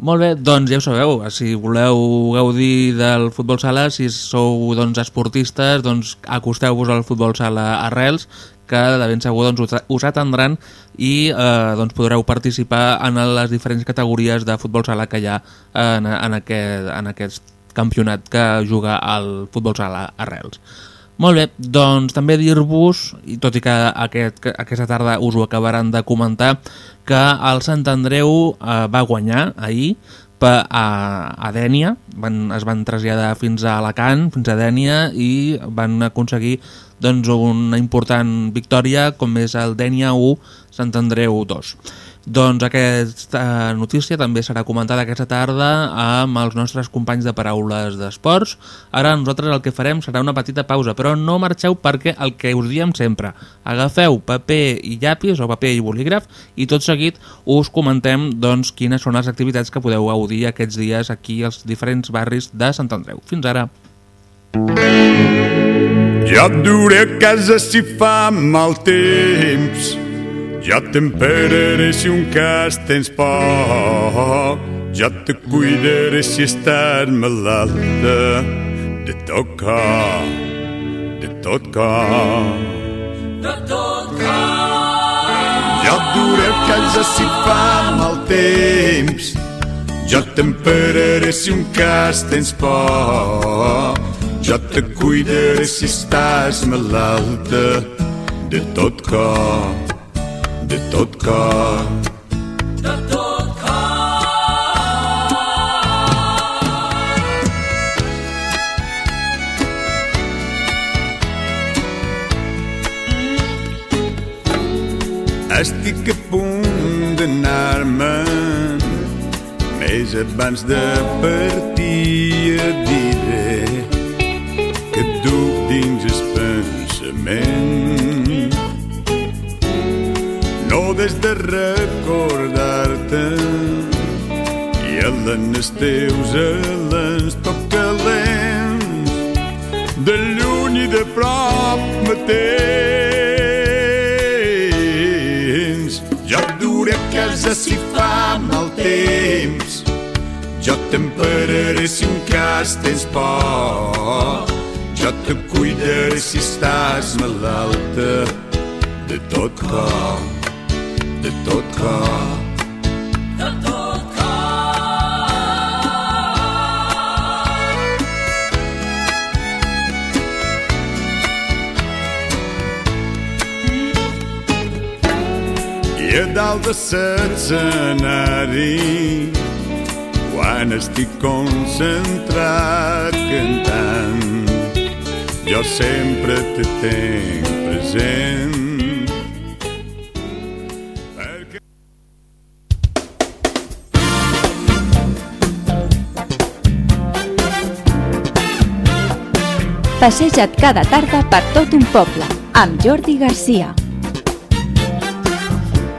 Molt bé, doncs ja ho sabeu, si voleu gaudir del futbol sala, si sou doncs, esportistes, doncs acosteu-vos al futbol sala Arrels, que de ben segur doncs, us, atendran i eh, doncs, podreu participar en les diferents categories de futbol sala que hi ha en, en, aquest, en aquest campionat que juga al futbol sala Arrels. Molt bé, doncs també dir-vos, i tot i que aquest, que aquesta tarda us ho acabaran de comentar, que el Sant Andreu eh, va guanyar ahir per, a, a Dènia, van, es van traslladar fins a Alacant, fins a Dènia, i van aconseguir doncs, una important victòria com és el Dènia 1, Sant Andreu 2. Doncs aquesta notícia també serà comentada aquesta tarda amb els nostres companys de Paraules d'Esports. Ara nosaltres el que farem serà una petita pausa, però no marxeu perquè el que us diem sempre, agafeu paper i llapis o paper i bolígraf i tot seguit us comentem doncs, quines són les activitats que podeu gaudir aquests dies aquí als diferents barris de Sant Andreu. Fins ara! Ja et duré a casa si fa mal temps. Ja temperaré si un cas tens por. Ja te cuidaré si estàs malalta. De tot cor, de tot cor. De tot cor. Jo et duré a casa si fa mal temps. Jo t'emperaré si un cas tens por. Jo te cuidaré si estàs malalta. De tot cor, de tot cor. De tot cor. Estic a punt d'anar-me'n més abans de partir et pensament no des de recordar-te i elen els teus elens tot calents de lluny i de prop mateix jo et duré a casa si fa mal temps. Jo t'emperaré si un cas tens por jo te cuidaré si estàs malalta de tot cor de tot cor De tot cor. i a dalt de l'escenari quan estic concentrat cantant jo sempre te tenc present Passeja't cada tarda per tot un poble, amb Jordi Garcia.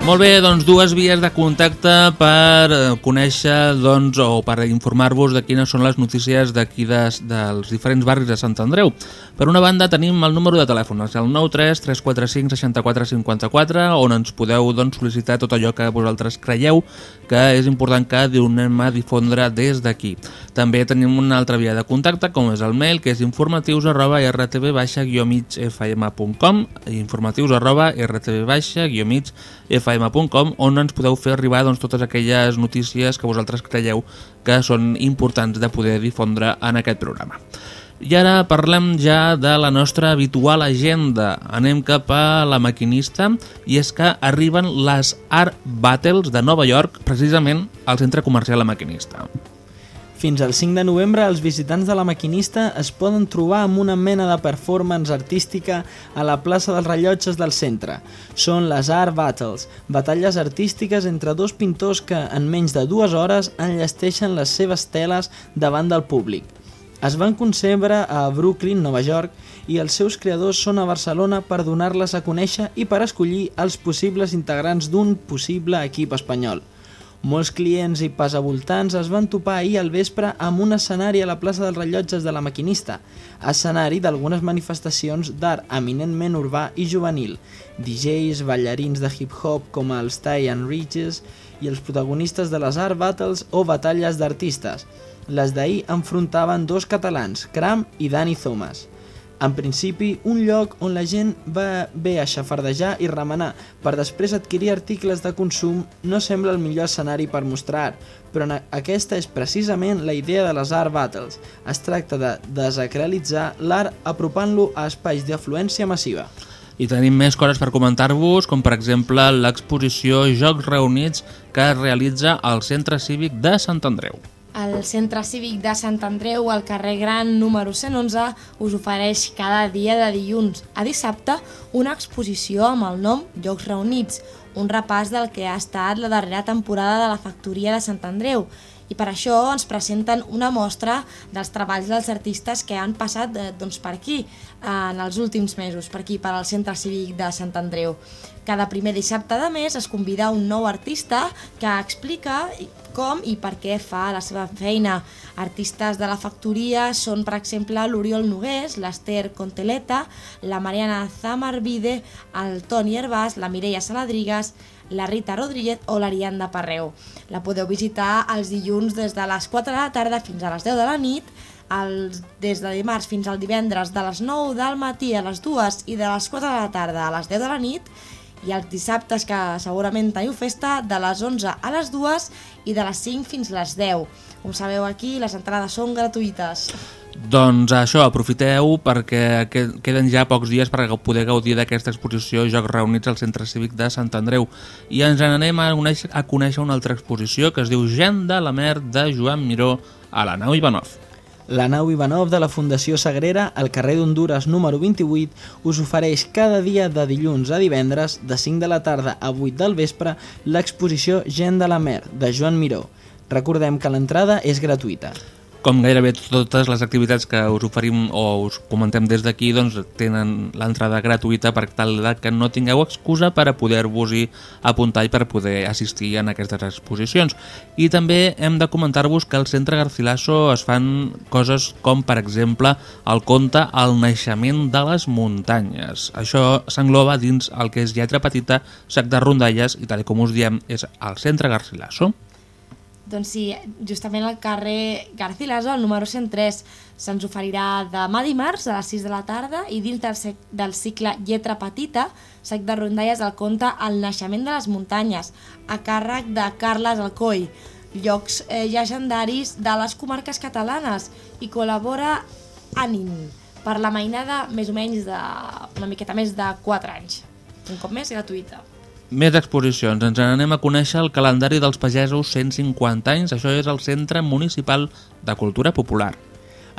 Molt bé, doncs dues vies de contacte per eh, conèixer doncs, o per informar-vos de quines són les notícies d'aquí des, dels diferents barris de Sant Andreu. Per una banda tenim el número de telèfon, és el 93 345 64 54, on ens podeu doncs, sol·licitar tot allò que vosaltres creieu que és important que donem a difondre des d'aquí. També tenim una altra via de contacte, com és el mail, que és informatius arroba rtb-migfm.com informatius arroba rtb-migfm.com on ens podeu fer arribar doncs, totes aquelles notícies que vosaltres creieu que són importants de poder difondre en aquest programa. I ara parlem ja de la nostra habitual agenda. Anem cap a la maquinista i és que arriben les Art Battles de Nova York precisament al centre comercial La Maquinista. Fins al 5 de novembre, els visitants de la maquinista es poden trobar amb una mena de performance artística a la plaça dels rellotges del centre. Són les Art Battles, batalles artístiques entre dos pintors que en menys de dues hores enllesteixen les seves teles davant del públic. Es van concebre a Brooklyn, Nova York, i els seus creadors són a Barcelona per donar-les a conèixer i per escollir els possibles integrants d'un possible equip espanyol. Molts clients i passavoltants es van topar ahir al vespre amb un escenari a la plaça dels rellotges de la Maquinista, escenari d'algunes manifestacions d'art eminentment urbà i juvenil, DJs, ballarins de hip-hop com els Ty and Ridges i els protagonistes de les art battles o batalles d'artistes. Les d'ahir enfrontaven dos catalans, Cram i Dani Thomas. En principi, un lloc on la gent va bé a xafardejar i remenar per després adquirir articles de consum no sembla el millor escenari per mostrar, però aquesta és precisament la idea de les Art Battles. Es tracta de desacralitzar l'art apropant-lo a espais d'afluència massiva. I tenim més coses per comentar-vos, com per exemple l'exposició Jocs Reunits que es realitza al Centre Cívic de Sant Andreu. El Centre Cívic de Sant Andreu, al carrer Gran número 111, us ofereix cada dia de dilluns a dissabte una exposició amb el nom Jocs Reunits, un repàs del que ha estat la darrera temporada de la Factoria de Sant Andreu. I per això ens presenten una mostra dels treballs dels artistes que han passat eh, doncs, per aquí eh, en els últims mesos, per aquí, per al Centre Cívic de Sant Andreu. Cada primer dissabte de mes es convida un nou artista que explica com i per què fa la seva feina. Artistes de la factoria són, per exemple, l'Oriol Nogués, l'Ester Conteleta, la Mariana Zamarvide, el Toni Herbàs, la Mireia Saladrigas, la Rita Rodríguez o l'Arianda Parreu. La podeu visitar els dilluns des de les 4 de la tarda fins a les 10 de la nit, els, des de dimarts fins al divendres de les 9 del matí a les 2 i de les 4 de la tarda a les 10 de la nit I els dissabtes, que segurament teniu festa, de les 11 a les 2 i de les 5 fins a les 10. Com sabeu aquí, les entrades són gratuïtes. Doncs això, aprofiteu perquè que- queden ja pocs dies per poder gaudir d'aquesta exposició Jocs Reunits al Centre Cívic de Sant Andreu. I ens n'anem a, a conèixer una altra exposició que es diu Gent de la Mer de Joan Miró a la nau Ivanov. La nau Ivanov de la Fundació Sagrera, al carrer d'Honduras número 28, us ofereix cada dia de dilluns a divendres, de 5 de la tarda a 8 del vespre, l'exposició Gent de la Mer, de Joan Miró. Recordem que l'entrada és gratuïta. Com gairebé totes les activitats que us oferim o us comentem des d'aquí doncs tenen l'entrada gratuïta per tal que no tingueu excusa per a poder-vos-hi apuntar i per poder assistir en aquestes exposicions. I també hem de comentar-vos que al Centre Garcilaso es fan coses com, per exemple, el conte El naixement de les muntanyes. Això s'engloba dins el que és lletra petita, sac de rondalles i tal com us diem és al Centre Garcilaso. Doncs sí, justament al carrer Garcilaso, al número 103, se'ns oferirà demà dimarts a les 6 de la tarda i dins del, del cicle Lletra Petita, sec de rondalles del conte El naixement de les muntanyes, a càrrec de Carles Alcoi, llocs eh, llegendaris de les comarques catalanes i col·labora Anin per la mainada més o menys de una miqueta més de 4 anys. Un cop més, gratuïta. Més exposicions. Ens n'anem a conèixer el calendari dels pagesos 150 anys. Això és el Centre Municipal de Cultura Popular.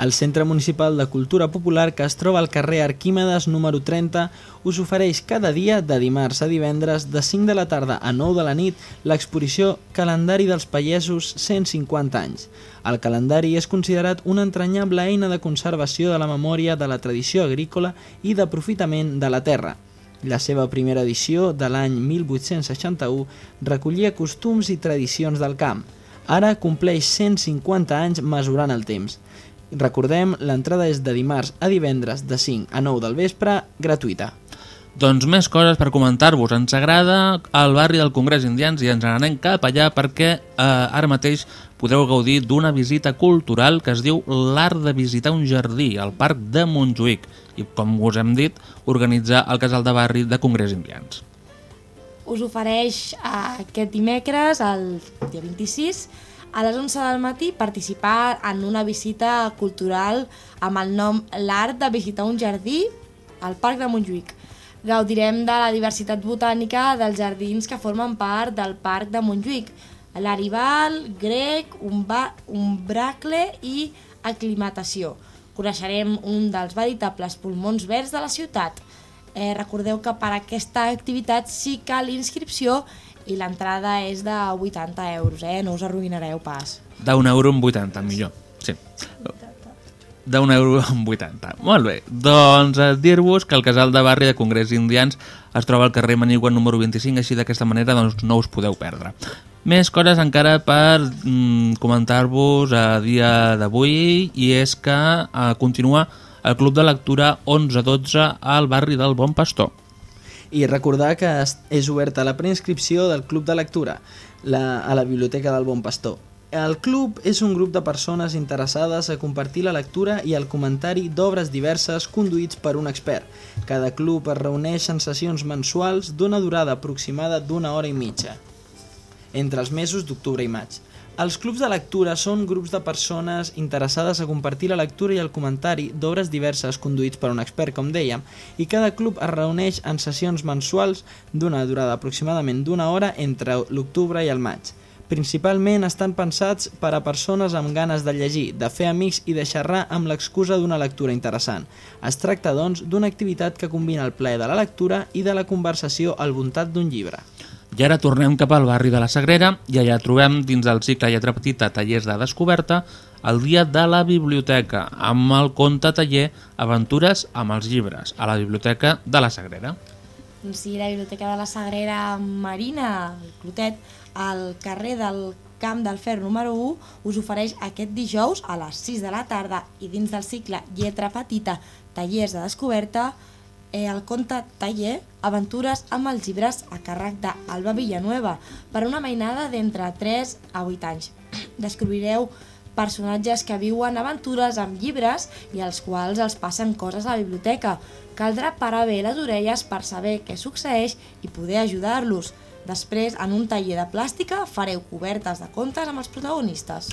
El Centre Municipal de Cultura Popular, que es troba al carrer Arquímedes número 30, us ofereix cada dia, de dimarts a divendres, de 5 de la tarda a 9 de la nit, l'exposició Calendari dels Pagesos 150 anys. El calendari és considerat una entranyable eina de conservació de la memòria de la tradició agrícola i d'aprofitament de la terra. La seva primera edició, de l'any 1861, recollia costums i tradicions del camp. Ara compleix 150 anys mesurant el temps. Recordem, l'entrada és de dimarts a divendres de 5 a 9 del vespre, gratuïta. Doncs més coses per comentar-vos. Ens agrada el barri del Congrés Indians i ens n'anem cap allà perquè eh, ara mateix podreu gaudir d'una visita cultural que es diu l'art de visitar un jardí al Parc de Montjuïc i, com us hem dit, organitza el casal de barri de Congrés Indians. us ofereix eh, aquest dimecres, el dia 26, a les 11 del matí, participar en una visita cultural amb el nom L'art de visitar un jardí al Parc de Montjuïc. Gaudirem de la diversitat botànica dels jardins que formen part del Parc de Montjuïc, l'Arival, grec, umba, umbracle i aclimatació. Coneixerem un dels veritables pulmons verds de la ciutat. Eh, recordeu que per aquesta activitat sí que l'inscripció i l'entrada és de 80 euros, eh? no us arruïnareu pas. D'un euro amb 80, millor. Sí. D'un euro amb 80. Molt bé. Doncs eh, dir-vos que el casal de barri de Congrés Indians es troba al carrer Manigua número 25, així d'aquesta manera doncs, no us podeu perdre. Més coses encara per mm, comentar-vos a dia d'avui i és que eh, continua el Club de Lectura 11-12 al barri del Bon Pastor. I recordar que és oberta la preinscripció del Club de Lectura la, a la Biblioteca del Bon Pastor. El club és un grup de persones interessades a compartir la lectura i el comentari d'obres diverses conduïts per un expert. Cada club es reuneix en sessions mensuals d'una durada aproximada d'una hora i mitja entre els mesos d'octubre i maig. Els clubs de lectura són grups de persones interessades a compartir la lectura i el comentari d'obres diverses conduïts per un expert, com dèiem, i cada club es reuneix en sessions mensuals d'una durada aproximadament d'una hora entre l'octubre i el maig. Principalment estan pensats per a persones amb ganes de llegir, de fer amics i de xerrar amb l'excusa d'una lectura interessant. Es tracta, doncs, d'una activitat que combina el plaer de la lectura i de la conversació al voltat d'un llibre. I ara tornem cap al barri de la Sagrera i allà trobem dins del cicle Lletra Petita Tallers de Descoberta el dia de la biblioteca amb el conte taller Aventures amb els llibres a la biblioteca de la Sagrera. Doncs sí, la Biblioteca de la Sagrera Marina, el Clotet, al carrer del Camp del Fer número 1, us ofereix aquest dijous a les 6 de la tarda i dins del cicle Lletra Petita, Tallers de Descoberta, eh, el conte Taller, Aventures amb els llibres a càrrec d'Alba Villanueva, per una mainada d'entre 3 a 8 anys. Descobrireu personatges que viuen aventures amb llibres i als quals els passen coses a la biblioteca. Caldrà parar bé les orelles per saber què succeeix i poder ajudar-los. Després, en un taller de plàstica, fareu cobertes de contes amb els protagonistes.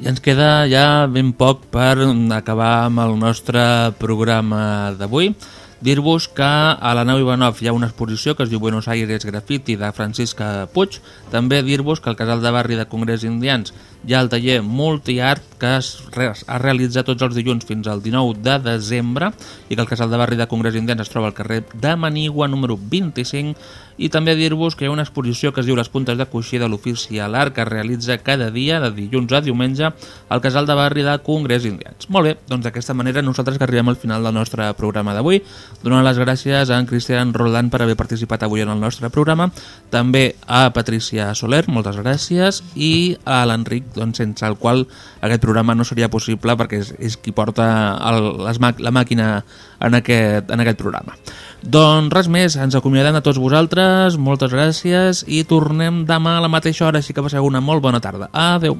I ens queda ja ben poc per acabar amb el nostre programa d'avui. Dir-vos que a la nau Ivanov hi ha una exposició que es diu Buenos Aires Graffiti de Francisca Puig. També dir-vos que al casal de barri de Congrés Indians hi ha el taller Multiart que es, es realitza tots els dilluns fins al 19 de desembre i que el casal de barri de Congrés Indians es troba al carrer de Manigua número 25 i també dir-vos que hi ha una exposició que es diu Les puntes de coixí de l'ofici a l'art que es realitza cada dia de dilluns a diumenge al casal de barri de Congrés Indians. Molt bé, doncs d'aquesta manera nosaltres que arribem al final del nostre programa d'avui. Donant les gràcies a en Cristian Roland per haver participat avui en el nostre programa, també a Patricia Soler, moltes gràcies, i a l'Enric, doncs, sense el qual aquest programa no seria possible perquè és, és qui porta el, les, la màquina en aquest, en aquest programa. Doncs res més, ens acomiadem a tots vosaltres, moltes gràcies i tornem demà a la mateixa hora, així que passeu una molt bona tarda. Adeu!